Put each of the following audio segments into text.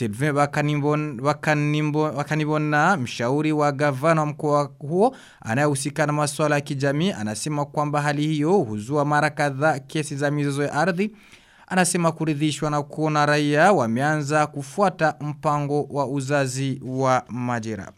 Sylvain Wakanibona, mshauri wa gavana wa mkoa huo anayehusika na masuala ya kijamii anasema kwamba hali hiyo huzua mara kadhaa kesi za mizozo ya ardhi anasema kuridhishwa na kuona raia wameanza kufuata mpango wa uzazi wa majira.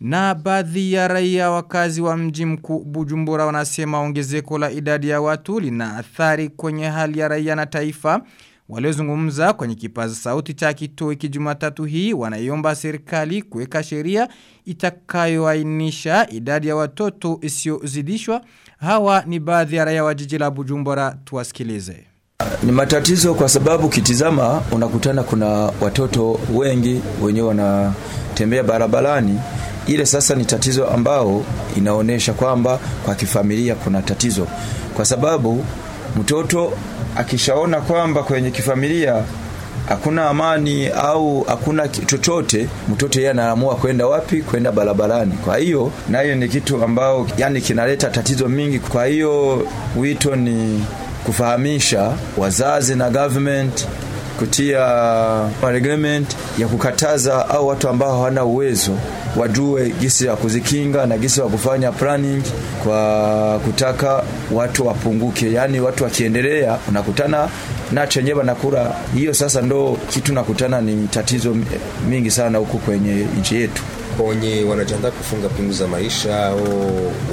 Na baadhi ya raia wakazi wa mji mkuu Bujumbura wanasema ongezeko la idadi ya watu lina athari kwenye hali ya raia na taifa. Waliozungumza kwenye kipaza sauti cha kituo hiki Jumatatu hii wanaiomba serikali kuweka sheria itakayoainisha idadi ya watoto isiyozidishwa. Hawa ni baadhi ya raia wa jiji la Bujumbura tuwasikilize. Ni matatizo kwa sababu kitizama unakutana kuna watoto wengi wenyewe wanatembea barabarani. Ile sasa ni tatizo ambao inaonyesha kwamba kwa kifamilia kuna tatizo, kwa sababu mtoto akishaona kwamba kwenye kifamilia hakuna amani au hakuna chochote, mtoto yeye anaamua kwenda wapi? Kwenda barabarani. Kwa hiyo nayo ni kitu ambao yani kinaleta tatizo mingi. Kwa hiyo wito ni kufahamisha wazazi na government kutia reglement ya kukataza au watu ambao hawana uwezo wajue gisi ya kuzikinga na gisi ya kufanya planning kwa kutaka watu wapunguke. Yani watu wakiendelea, unakutana na chenye banakura hiyo. Sasa ndo kitu nakutana ni tatizo mingi sana huku kwenye nchi yetu wenye wanajiandaa kufunga pingu za maisha au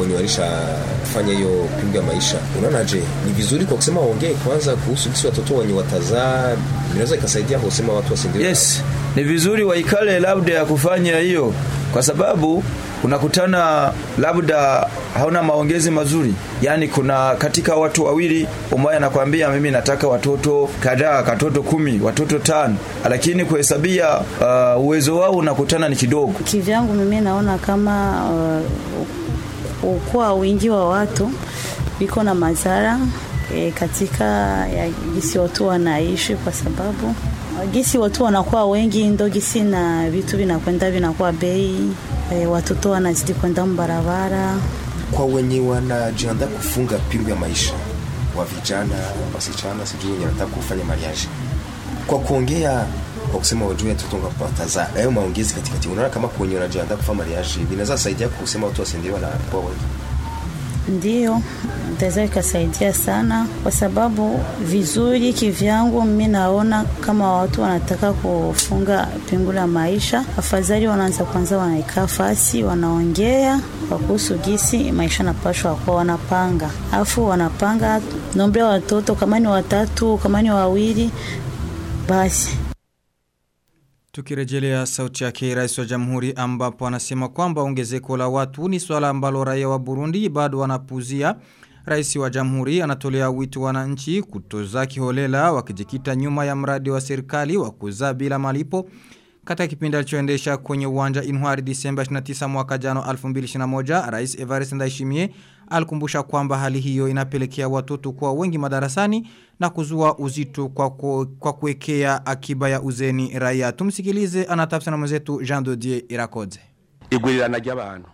wenye walishafanya hiyo pingu ya maisha, unaona, je, ni vizuri kwa kusema waongee kwanza kuhusu kisi watoto wenye watazaa, inaweza ikasaidia kusema watu wasindio? Yes, ni vizuri waikale labda ya kufanya hiyo, kwa sababu unakutana labda hauna maongezi mazuri, yani kuna katika watu wawili, umoja anakwambia mimi nataka watoto kadhaa, katoto kumi, watoto tano, lakini kuhesabia uh, uwezo wao unakutana ni kidogo. Kivyangu mimi naona kama uh, ukuwa wingi wa watu viko na madhara e, katika ya watu wanaishi, kwa sababu gisi watu wanakuwa wengi ndo gisi na vitu vinakwenda vinakuwa bei. E, watoto wanazidi kwenda mbarabara. Kwa wenye wanajiandaa kufunga pingu ya maisha, wa vijana wasichana, sijui wenye wanataka kufanya mariage, kwa kuongea kwa kusema wajue watoto ngapataza hayo maongezi katikati, unaona kama kwenye wanajiandaa kufanya mariage vinaweza saidia kusema watu wasindiwe na kwa wengi. Ndiyo, itaweza ikasaidia sana, kwa sababu vizuri kivyangu, mimi naona kama watu wanataka kufunga pingu la maisha, afadhali wanaanza kwanza, wanaikaa fasi, wanaongea kwa kuhusu gisi maisha napashwa kwa wanapanga, afu wanapanga nombre watoto, kama ni watatu, kama ni wawili, basi. Tukirejelea sauti yake rais wa jamhuri ambapo anasema kwamba ongezeko la watu ni swala ambalo raia wa Burundi bado wanapuzia. Rais wa jamhuri anatolea wito wananchi kutoza kiholela wakijikita nyuma ya mradi wa serikali wa kuzaa bila malipo. Katika kipindi alichoendesha kwenye uwanja Inwari Disemba 29 mwaka jano 2021, Rais Evariste Ndayishimiye alikumbusha kwamba hali hiyo inapelekea watoto kuwa wengi madarasani na kuzua uzito kwa, kwa kuwekea akiba ya uzeni raia. Tumsikilize anatafsana na mwenzetu Jean Dodier Irakoze.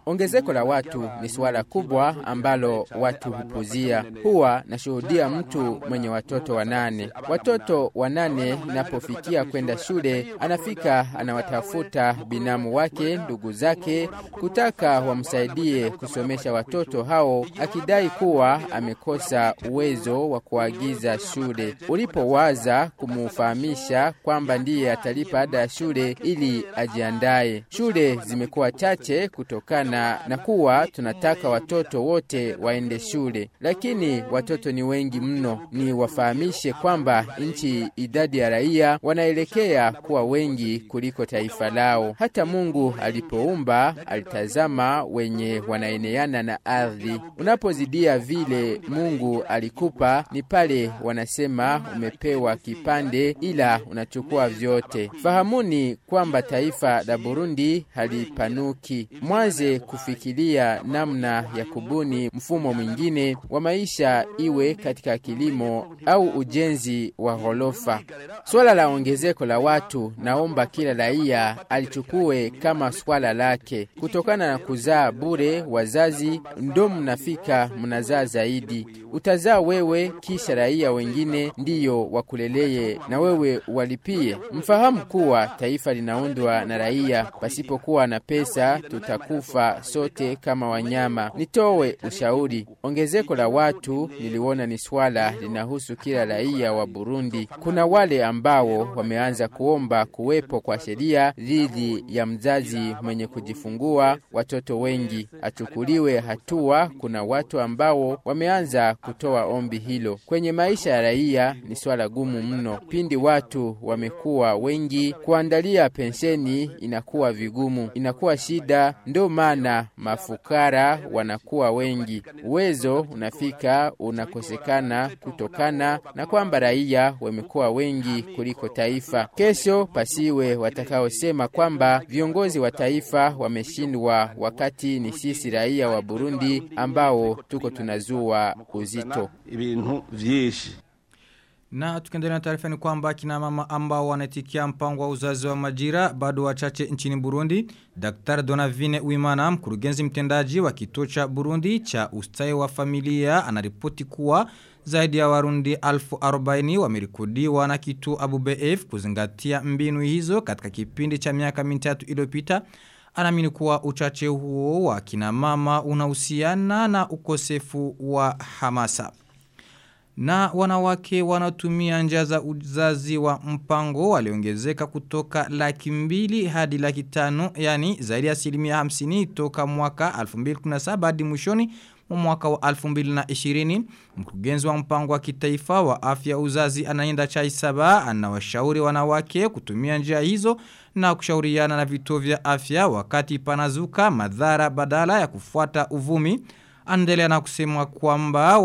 Ongezeko la watu ni suala kubwa ambalo watu hupuzia. Huwa nashuhudia mtu mwenye watoto wanane. Watoto wanane napofikia kwenda shule, anafika anawatafuta binamu wake, ndugu zake, kutaka wamsaidie kusomesha watoto hao, akidai kuwa amekosa uwezo wa kuagiza shule. Ulipowaza kumufahamisha kwamba ndiye atalipa ada ya shule ili ajiandaye, shule zimekuwa chache kutokana na kuwa tunataka watoto wote waende shule, lakini watoto ni wengi mno. Ni wafahamishe kwamba nchi idadi ya raia wanaelekea kuwa wengi kuliko taifa lao. Hata Mungu alipoumba alitazama wenye wanaeneana na ardhi. Unapozidia vile Mungu alikupa, ni pale wanasema umepewa kipande, ila unachukua vyote. Fahamuni kwamba taifa la Burundi halipanuki hainuki. Mwanze kufikiria namna ya kubuni mfumo mwingine wa maisha, iwe katika kilimo au ujenzi wa ghorofa. Swala la ongezeko la watu, naomba kila raia alichukue kama swala lake. Kutokana na kuzaa bure, wazazi ndo mnafika mnazaa zaidi. Utazaa wewe, kisha raia wengine ndiyo wakuleleye na wewe walipie. Mfahamu kuwa taifa linaundwa na raia. Pasipokuwa na pesa, tutakufa sote kama wanyama. Nitowe ushauri, ongezeko la watu niliona ni swala linahusu kila raia wa Burundi. Kuna wale ambao wameanza kuomba kuwepo kwa sheria dhidi ya mzazi mwenye kujifungua watoto wengi achukuliwe hatua. Kuna watu ambao wameanza kutoa ombi hilo. Kwenye maisha ya raia ni swala gumu mno. Pindi watu wamekuwa wengi, kuandalia pensheni inakuwa vigumu, inakuwa shida. Ndio maana mafukara wanakuwa wengi, uwezo unafika unakosekana kutokana na kwamba raia wamekuwa wengi kuliko taifa. Kesho pasiwe watakaosema kwamba viongozi wa taifa wameshindwa, wakati ni sisi raia wa Burundi ambao tuko tunazua uzito. ibintu vyinshi Na tukiendelea na taarifa ni kwamba kina mama ambao wanaitikia mpango wa uzazi wa majira bado wachache nchini Burundi. dr Donavine Uimana, mkurugenzi mtendaji wa kituo cha Burundi cha ustawi wa familia, anaripoti kuwa zaidi ya Warundi alfu arobaini wamerekodiwa na kituo Abu BF kuzingatia mbinu hizo katika kipindi cha miaka mitatu iliyopita. Anaamini kuwa uchache huo wa kina mama unahusiana na ukosefu wa hamasa. Na wanawake wanatumia njia za uzazi wa mpango waliongezeka kutoka laki mbili hadi laki tano yani zaidi ya asilimia hamsini toka mwaka 2017 hadi mwishoni mwa mwaka wa 2020 mkurugenzi wa mpango wa kitaifa wa afya uzazi anaenda chai saba anawashauri wanawake kutumia njia hizo na kushauriana na vituo vya afya wakati panazuka madhara badala ya kufuata uvumi. Anaendelea na kusema kwamba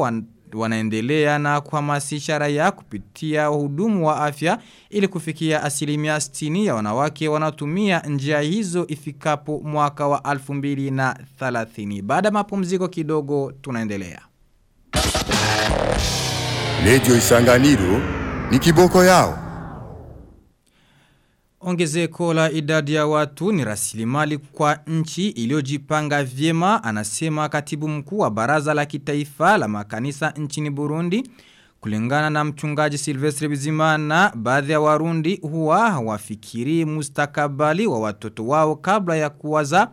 wanaendelea na kuhamasisha raia kupitia wahudumu wa afya ili kufikia asilimia 60 ya wanawake wanaotumia njia hizo ifikapo mwaka wa 2030. Baada mapumziko kidogo tunaendelea. Radio Isanganiro ni kiboko yao. Ongezeko la idadi ya watu ni rasilimali kwa nchi iliyojipanga vyema anasema katibu mkuu wa baraza la kitaifa la makanisa nchini Burundi. Kulingana na mchungaji Silvestre Bizimana, baadhi ya warundi huwa hawafikiri mustakabali wa watoto wao kabla ya kuwaza.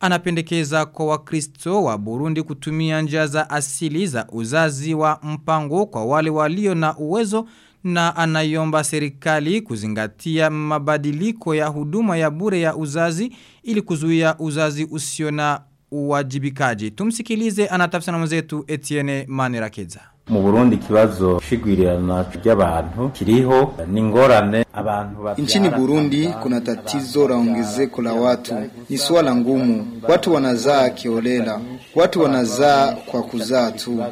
Anapendekeza kwa wakristo wa Burundi kutumia njia za asili za uzazi wa mpango kwa wale walio na uwezo na anaiomba serikali kuzingatia mabadiliko ya huduma ya bure ya uzazi ili kuzuia uzazi usio na uwajibikaji. Tumsikilize anatafsana mwenzetu Etienne Manerakeza. Mu Burundi ikibazo shigwirirana ry'abantu kiriho ni ngorane abantu Nchini Burundi kuna tatizo la ongezeko la watu. Ni swala ngumu. Watu wanazaa kiolela. Watu wanazaa kwa kuzaa tu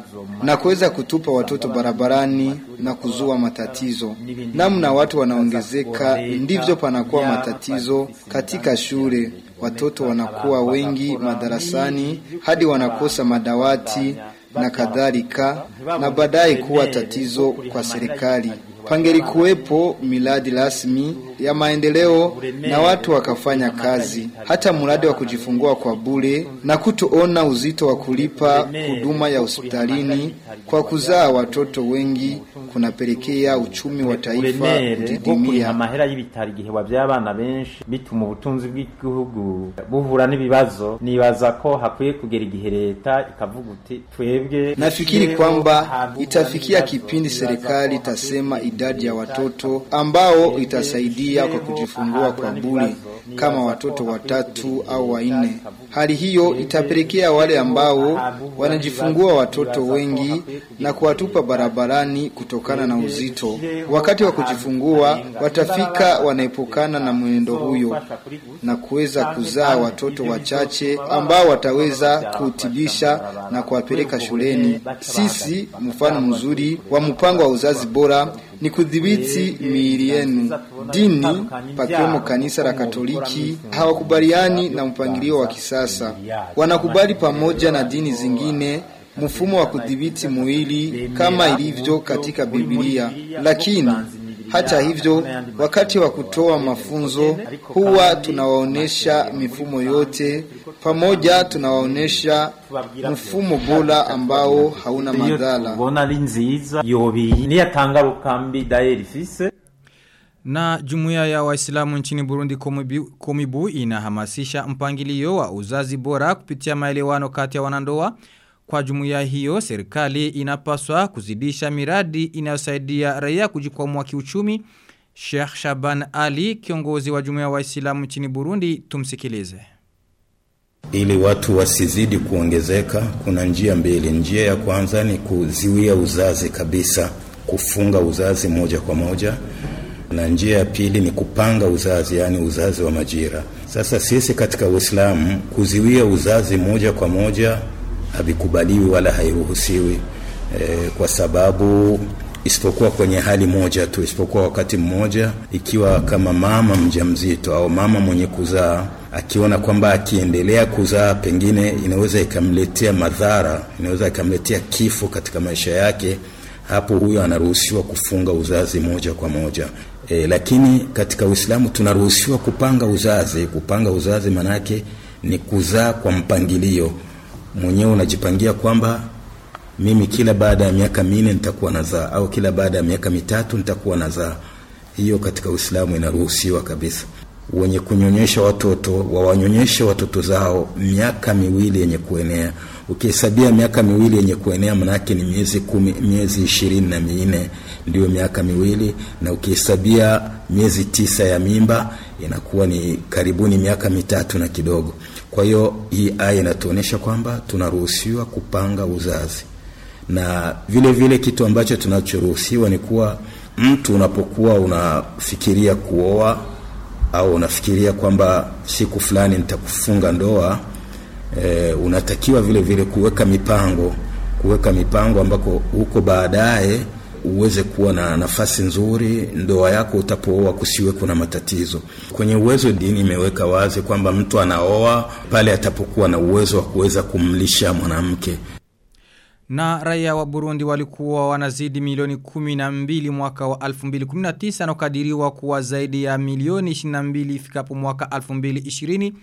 na kuweza kutupa watoto barabarani na kuzua matatizo. Namna watu wanaongezeka ndivyo panakuwa matatizo katika shule. Watoto wanakuwa wengi madarasani hadi wanakosa madawati na kadhalika na baadaye kuwa tatizo kwa serikali. pangeli kuwepo miladi rasmi ya maendeleo na watu wakafanya kazi, hata mradi wa kujifungua kwa bure na kutoona uzito wa kulipa huduma ya hospitalini kwa kuzaa watoto wengi kunapelekea uchumi wa taifa kudidimia. amahera y'ibitaro igihe wavyaye abana benshi bituma ubutunzi bw'igihugu buhura n'ibibazo nibaza ko hakwiye kugera igihe leta ikavuga uti twebwe Nafikiri kwamba itafikia kipindi serikali itasema idadi ya watoto ambao itasaidia kwa kujifungua kwa bure kama watoto watatu au wanne. Hali hiyo itapelekea wale ambao wanajifungua watoto wengi na kuwatupa barabarani kutokana na uzito. Wakati wa kujifungua watafika wanaepukana na mwenendo huyo na kuweza kuzaa watoto wachache ambao wataweza kutibisha na kuwapeleka shuleni. Sisi mfano mzuri wa mpango wa uzazi bora ni kudhibiti miili yenu. Dini, pakiwemo kanisa la Katoliki, hawakubaliani na mpangilio wa kisasa. Wanakubali pamoja na dini zingine mfumo wa kudhibiti mwili kama ilivyo katika Biblia, lakini hata hivyo, wakati wa kutoa mafunzo huwa tunawaonesha mifumo yote pamoja, tunawaonesha mfumo bora ambao hauna madhara. Na jumuiya ya waislamu nchini Burundi komibu, komibu inahamasisha mpangilio wa uzazi bora kupitia maelewano kati ya wanandoa. Kwa jumuiya hiyo, serikali inapaswa kuzidisha miradi inayosaidia raia kujikwamua kiuchumi. Sheikh Shaban Ali, kiongozi wa jumuiya wa waislamu nchini Burundi, tumsikilize. Ili watu wasizidi kuongezeka, kuna njia mbili. Njia ya kwanza ni kuziwia uzazi kabisa, kufunga uzazi moja kwa moja, na njia ya pili ni kupanga uzazi, yaani uzazi wa majira. Sasa sisi katika Uislamu kuziwia uzazi moja kwa moja havikubaliwi wala hairuhusiwi e, kwa sababu isipokuwa kwenye hali moja tu, isipokuwa wakati mmoja, ikiwa kama mama mjamzito au mama mwenye kuzaa akiona kwamba akiendelea kuzaa pengine inaweza ikamletea madhara, inaweza ikamletea kifo katika maisha yake, hapo huyo anaruhusiwa kufunga uzazi moja kwa moja. E, lakini katika Uislamu tunaruhusiwa kupanga uzazi. Kupanga uzazi manake ni kuzaa kwa mpangilio mwenyewe unajipangia kwamba mimi kila baada ya miaka minne nitakuwa nazaa au kila baada ya miaka mitatu nitakuwa nazaa. Hiyo katika Uislamu inaruhusiwa kabisa. Wenye kunyonyesha watoto wawanyonyeshe watoto zao miaka miwili yenye kuenea. Ukihesabia miaka miwili yenye kuenea, manake ni miezi kumi, miezi ishirini na minne ndiyo miaka miwili, na ukihesabia miezi tisa ya mimba inakuwa ni karibuni miaka mitatu na kidogo. Kwa hiyo hii aya inatuonyesha kwamba tunaruhusiwa kupanga uzazi, na vile vile kitu ambacho tunachoruhusiwa ni kuwa mtu unapokuwa unafikiria kuoa au unafikiria kwamba siku fulani nitakufunga ndoa e, unatakiwa vile vile kuweka mipango kuweka mipango ambako huko baadaye uweze kuwa na nafasi nzuri, ndoa yako utapooa kusiwe kuna matatizo. Kwenye uwezo, dini imeweka wazi kwamba mtu anaoa pale atapokuwa na uwezo wa kuweza kumlisha mwanamke. Na raia wa Burundi walikuwa wanazidi milioni 12 mwaka wa 2019 na ukadiriwa kuwa zaidi ya milioni 22 ifikapo mwaka 2020.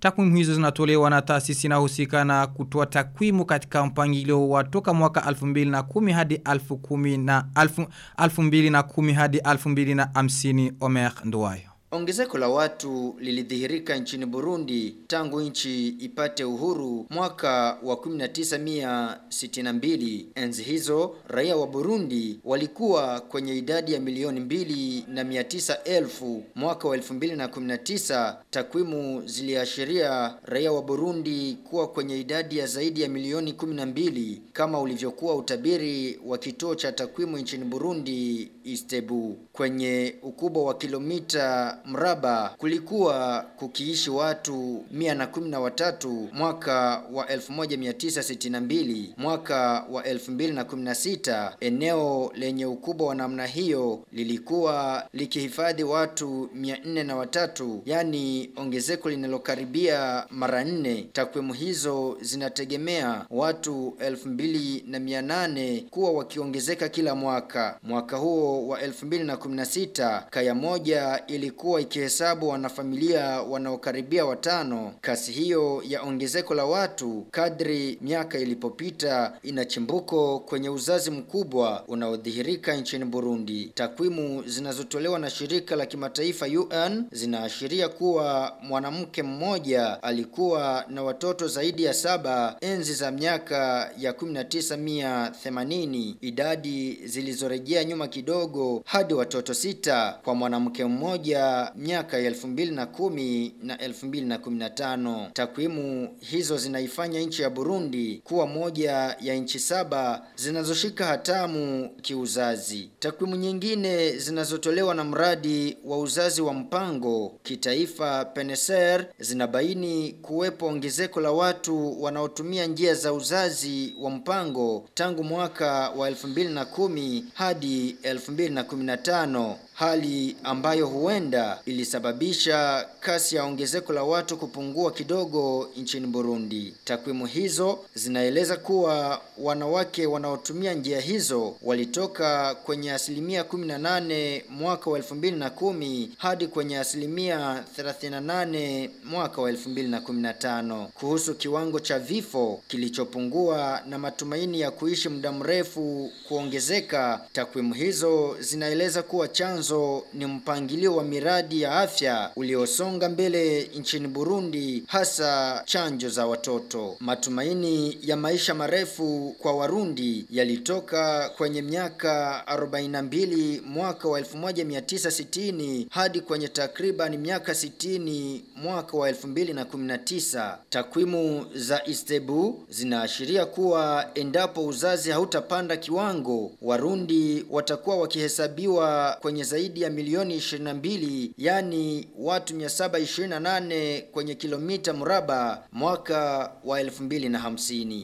Takwimu hizo zinatolewa na taasisi inahusika na kutoa takwimu katika mpangilio wa toka mwaka 2010 hadi 2010 hadi 2050 Omer Nduwayo. Ongezeko la watu lilidhihirika nchini Burundi tangu nchi ipate uhuru mwaka wa 1962. Enzi hizo raia wa Burundi walikuwa kwenye idadi ya milioni mbili na mia tisa elfu. Mwaka wa 2019 takwimu ziliashiria raia wa Burundi kuwa kwenye idadi ya zaidi ya milioni 12 kama ulivyokuwa utabiri wa kituo cha takwimu nchini Burundi Istebu. Kwenye ukubwa wa kilomita mraba kulikuwa kukiishi watu 113 mwaka wa 1962. Mwaka wa 2016 eneo lenye ukubwa wa namna hiyo lilikuwa likihifadhi watu 403, yani ongezeko linalokaribia mara nne. Takwimu hizo zinategemea watu 2800 kuwa wakiongezeka kila mwaka. Mwaka huo wa 2016 kaya moja ilikuwa ikihesabu wanafamilia wanaokaribia watano. Kasi hiyo ya ongezeko la watu kadri miaka ilipopita ina chimbuko kwenye uzazi mkubwa unaodhihirika nchini Burundi. Takwimu zinazotolewa na shirika la kimataifa UN zinaashiria kuwa mwanamke mmoja alikuwa na watoto zaidi ya saba enzi za miaka ya 1980, idadi zilizorejea nyuma kidogo hadi watoto sita kwa mwanamke mmoja miaka ya 2010 na 2015. Takwimu hizo zinaifanya nchi ya Burundi kuwa moja ya nchi saba zinazoshika hatamu kiuzazi. Takwimu nyingine zinazotolewa na mradi wa uzazi wa mpango kitaifa Peneser zinabaini kuwepo ongezeko la watu wanaotumia njia za uzazi wa mpango tangu mwaka wa 2010 hadi 2015 hali ambayo huenda ilisababisha kasi ya ongezeko la watu kupungua kidogo nchini Burundi. Takwimu hizo zinaeleza kuwa wanawake wanaotumia njia hizo walitoka kwenye asilimia 18 mwaka wa 2010 hadi kwenye asilimia 38 mwaka wa 2015. Kuhusu kiwango cha vifo kilichopungua na matumaini ya kuishi muda mrefu kuongezeka, takwimu hizo zinaeleza kuwa chanzo ni mpangilio wa miradi ya afya uliosonga mbele nchini Burundi, hasa chanjo za watoto. Matumaini ya maisha marefu kwa Warundi yalitoka kwenye miaka 42 mwaka wa 1960 hadi kwenye takriban miaka 60 mwaka wa 2019. Takwimu za Istebu zinaashiria kuwa endapo uzazi hautapanda kiwango, Warundi watakuwa wakihesabiwa kwenye zaidi ya milioni 22, yani watu 728 kwenye kilomita mraba mwaka wa 2050.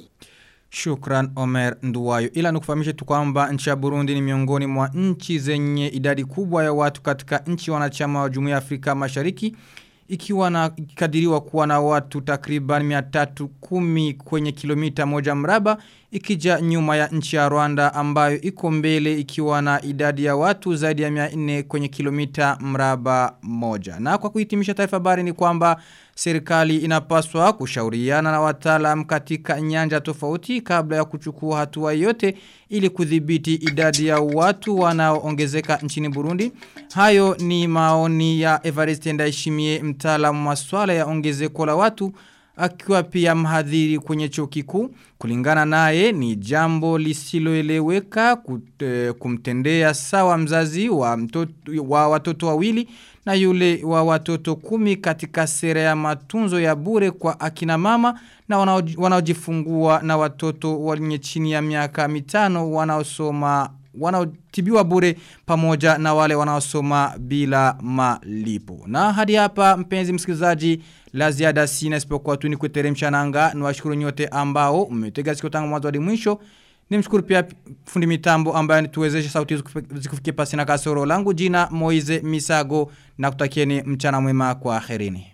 Shukran Omer Nduwayo. Ila nukufahamishe tu kwamba nchi ya Burundi ni miongoni mwa nchi zenye idadi kubwa ya watu katika nchi wanachama wa Jumuiya ya Afrika Mashariki ikiwa na ikikadiriwa kuwa na watu takriban 310 kwenye kilomita moja mraba ikija nyuma ya nchi ya Rwanda ambayo iko mbele ikiwa na idadi ya watu zaidi ya 400 kwenye kilomita mraba moja. Na kwa kuhitimisha taarifa habari ni kwamba serikali inapaswa kushauriana na wataalam katika nyanja tofauti kabla ya kuchukua hatua yote ili kudhibiti idadi ya watu wanaoongezeka nchini Burundi. Hayo ni maoni ya Evariste Ndayishimiye mtaalamu wa swala ya ongezeko la watu akiwa pia mhadhiri kwenye chuo kikuu kulingana naye ni jambo lisiloeleweka kumtendea sawa mzazi wa, mtoto, wa watoto wawili na yule wa watoto kumi katika sera ya matunzo ya bure kwa akina mama na wanaojifungua na watoto walinye chini ya miaka mitano wanaosoma wanaotibiwa bure pamoja na wale wanaosoma bila malipo. Na hadi hapa mpenzi msikilizaji la ziada sina isipokuwa tu ni kuteremsha nanga niwashukuru nyote ambao mmetega sikio tangu mwanzo hadi mwisho. Nimshukuru pia fundi mitambo ambaye tuwezeshe sauti zikufikie pasi na kasoro langu jina Moize Misago na kutakieni mchana mwema kwa akhirini.